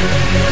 Yeah.